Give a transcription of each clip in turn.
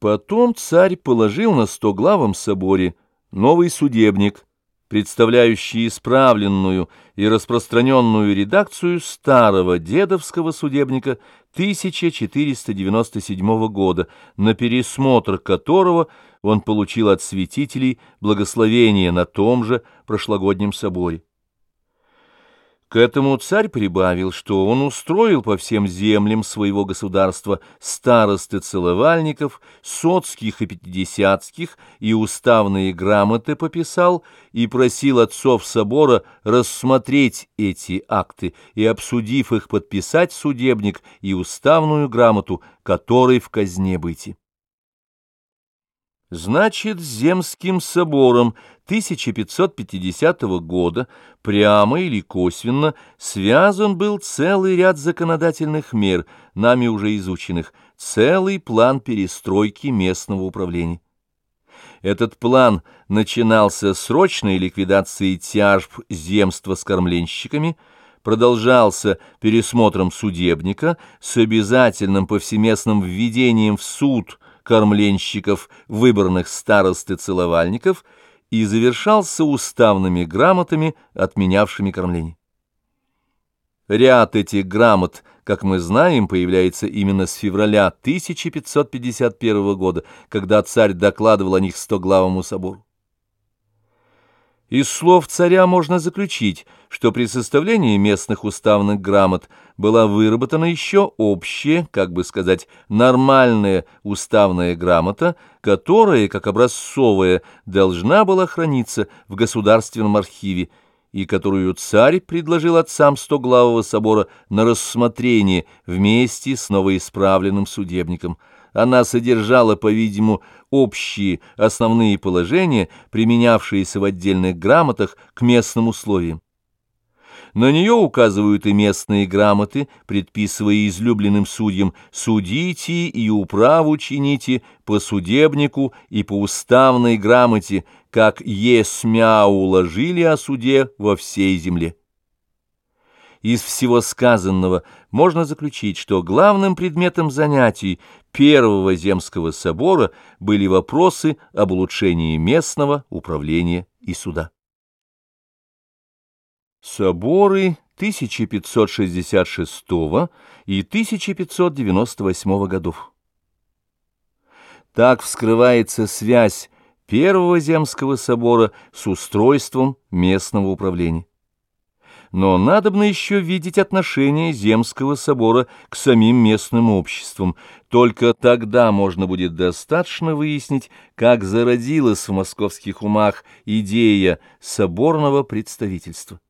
Потом царь положил на стоглавом соборе новый судебник, представляющий исправленную и распространенную редакцию старого дедовского судебника 1497 года, на пересмотр которого он получил от святителей благословение на том же прошлогоднем соборе. К этому царь прибавил, что он устроил по всем землям своего государства старосты целовальников, соцких и пятидесятских, и уставные грамоты пописал, и просил отцов собора рассмотреть эти акты и, обсудив их, подписать судебник и уставную грамоту, которой в казне быть. Значит, Земским собором 1550 года прямо или косвенно связан был целый ряд законодательных мер, нами уже изученных, целый план перестройки местного управления. Этот план начинался срочной ликвидации тяжб земства с кормленщиками, продолжался пересмотром судебника с обязательным повсеместным введением в суд – кормленщиков, выбранных старосты целовальников, и завершался уставными грамотами, отменявшими кормление. Ряд этих грамот, как мы знаем, появляется именно с февраля 1551 года, когда царь докладывал о них стоглавому собору. Из слов царя можно заключить, что при составлении местных уставных грамот была выработана еще общая, как бы сказать, нормальная уставная грамота, которая, как образцовая, должна была храниться в Государственном архиве, и которую царь предложил отцам Стоглавого собора на рассмотрение вместе с новоисправленным судебником – она содержала, по-видимому, общие основные положения, применявшиеся в отдельных грамотах к местным условиям. На нее указывают и местные грамоты, предписывая излюбленным судьям «судите и управу чините по судебнику и по уставной грамоте, как есмя уложили о суде во всей земле». Из всего сказанного можно заключить, что главным предметом занятий Первого Земского собора были вопросы об улучшении местного управления и суда. Соборы 1566 и 1598 годов. Так вскрывается связь Первого Земского собора с устройством местного управления но надобно еще видеть отношение Земского собора к самим местным обществам. Только тогда можно будет достаточно выяснить, как зародилась в московских умах идея соборного представительства.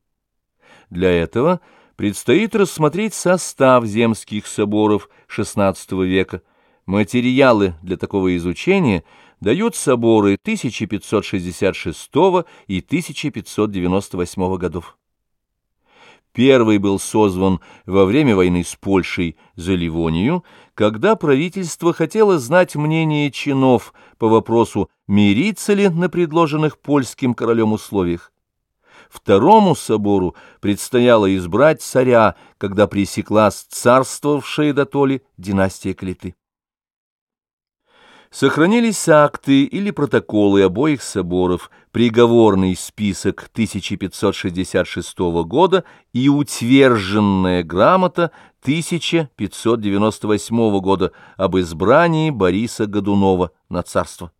Для этого предстоит рассмотреть состав земских соборов XVI века. Материалы для такого изучения дают соборы 1566 и 1598 годов. Первый был созван во время войны с Польшей за Ливонию, когда правительство хотело знать мнение чинов по вопросу, мириться ли на предложенных польским королем условиях. Второму собору предстояло избрать царя, когда пресеклась царствовавшая до толи династия Клиты. Сохранились акты или протоколы обоих соборов, приговорный список 1566 года и утвержденная грамота 1598 года об избрании Бориса Годунова на царство.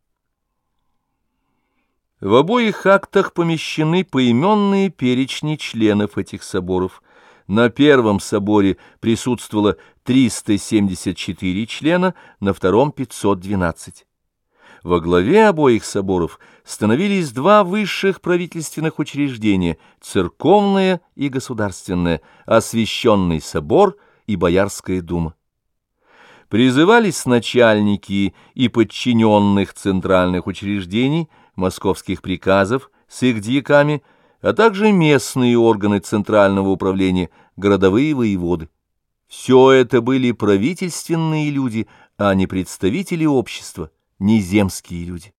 В обоих актах помещены поименные перечни членов этих соборов – на первом соборе присутствовало 374 члена, на втором — 512. Во главе обоих соборов становились два высших правительственных учреждения — церковное и государственное, освященный собор и Боярская дума. Призывались начальники и подчиненных центральных учреждений, московских приказов с их дьяками — а также местные органы центрального управления, городовые воеводы. Все это были правительственные люди, а не представители общества, не земские люди.